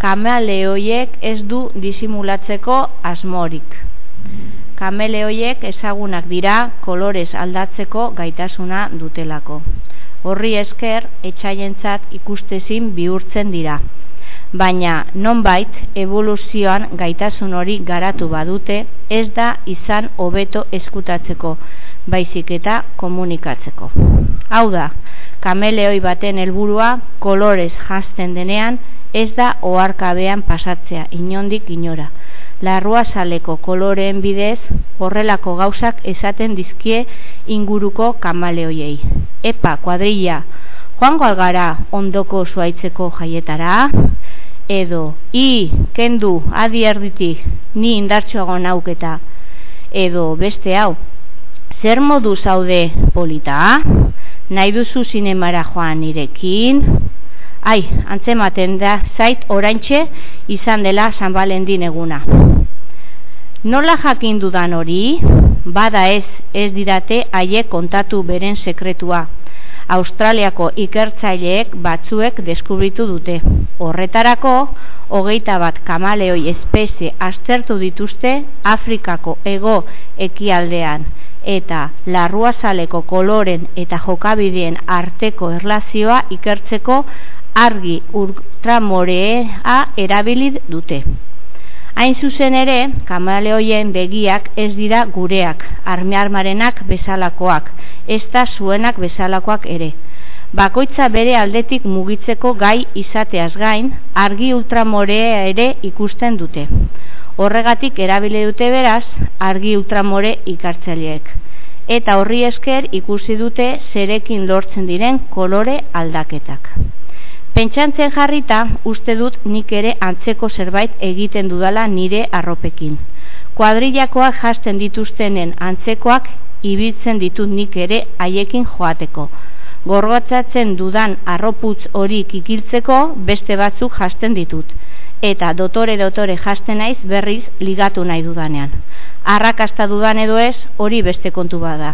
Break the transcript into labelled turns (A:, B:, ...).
A: kameleoiek ez du disimulatzeko asmorik. Kameleoiek ezagunak dira kolorez aldatzeko gaitasuna dutelako. Horri esker etxaientzat ikustezin bihurtzen dira. Baina nonbait evoluzioan gaitasun hori garatu badute ez da izan hobeto eskutatzeko, baizik eta komunikatzeko. Hau da, kameleoi baten helburua kolorez jazten denean ez da oarkabean pasatzea, inondik inora. Larrua saleko koloreen bidez horrelako gauzak esaten dizkie inguruko kamaleoiei. Epa, kuadrilla, joango algara ondoko zuaitzeko jaietara, edo, i, kendu, adi erditik, ni indartxoago nauketa, edo beste hau, zer modu zaude polita, nahi duzu zinemara joan nirekin, Ai, antzematen da, zait oraintxe izan dela San Valentin eguna. Nola jakin dudan hori, bada ez, ez didate haiek kontatu beren sekretua. Australiako ikertzaileek batzuek deskubritu dute. Horretarako, hogeita bat kamaleoi espezie aztertu dituzte Afrikako ego ekialdean eta larruazaleko koloren eta jokabideen arteko erlazioa ikertzeko argi ultramorea erabili dute. Hain zuzen ere, kamaleoien begiak ez dira gureak, armearmarenak bezalakoak, ez da zuenak bezalakoak ere. Bakoitza bere aldetik mugitzeko gai izateaz gain, argi ultramorea ere ikusten dute. Horregatik erabile dute beraz, argi ultramore ikartzaileek. Eta horri esker ikusi dute zerekin lortzen diren kolore aldaketak. Pentsantzen jarrita, uste dut nik ere antzeko zerbait egiten dudala nire arropekin. Kuadrillakoak jasten dituztenen antzekoak ibiltzen ditut nik ere haiekin joateko. Gorgotzatzen dudan arroputz hori kikiltzeko beste batzuk jasten ditut. Eta dotore dotore jasten naiz berriz ligatu nahi dudanean. Arrakasta dudan edo ez hori beste kontu bada.